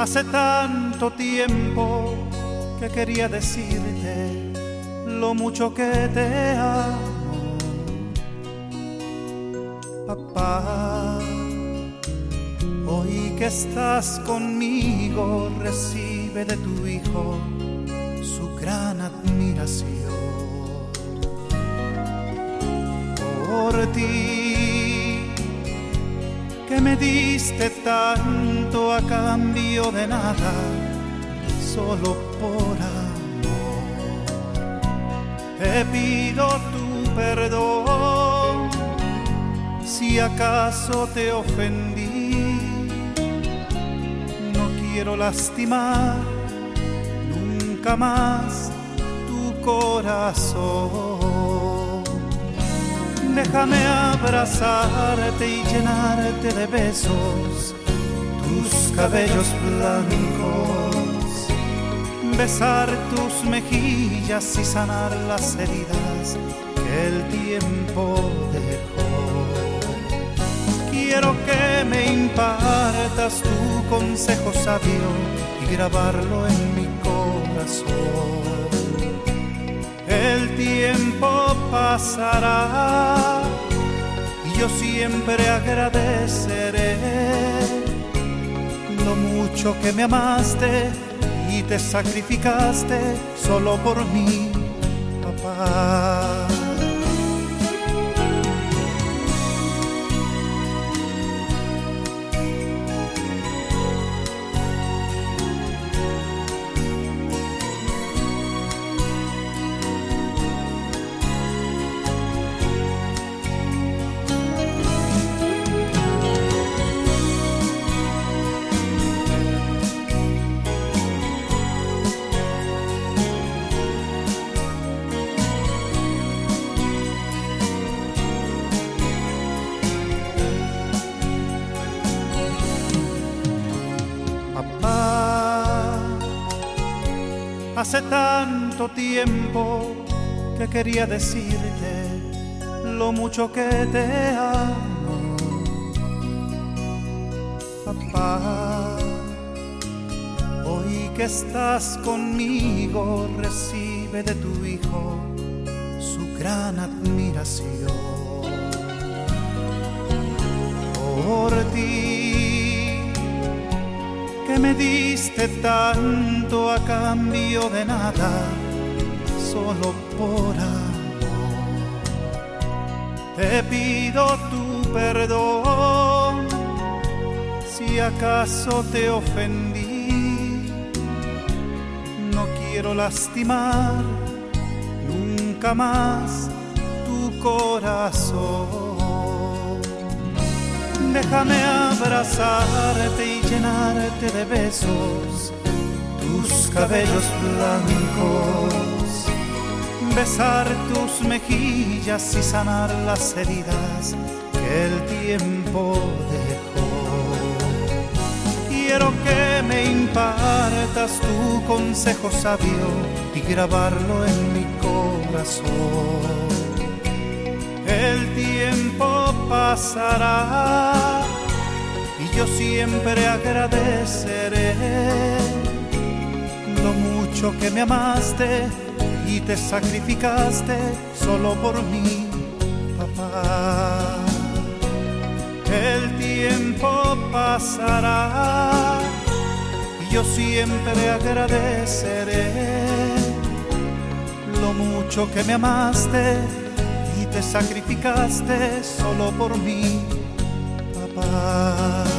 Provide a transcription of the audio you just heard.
Hace tanto tiempo que quería decirte lo mucho que te amo, papá. Hoy que estás conmigo, recibe de tu hijo su gran admiración. Por ti, que me diste tanto a cambio de nada, solo por amor. Te pido tu perdón si acaso te ofendí. No quiero lastimar nunca más tu corazón. Déjame abrazarte y llenarte de besos tus cabellos blancos, besar tus mejillas y sanar las heridas que el tiempo dejó. Quiero que me impartas tu consejo sabio y grabarlo en mi corazón. El tiempo pasará yo siempre agradeceré lo mucho que me amaste y te sacrificaste solo por mí, papá. Hace tanto tiempo que quería decirte lo mucho que te amo. Papá, hoy que estás conmigo, recibe de tu hijo su gran admiración. Por ti me diste tanto a cambio de nada, solo por amor. Te pido tu perdón si acaso te ofendí. No quiero lastimar nunca más tu corazón. Déjame abrazarte y llenarte de besos tus cabellos blancos, besar tus mejillas y sanar las heridas que el tiempo dejó. Quiero que me impartas tu consejo sabio y grabarlo en mi corazón. El tiempo pasará yo siempre agradeceré lo mucho que me amaste y te sacrificaste solo por mí, papá. El tiempo pasará y yo siempre agradeceré lo mucho que me amaste y te sacrificaste solo por mí, papá.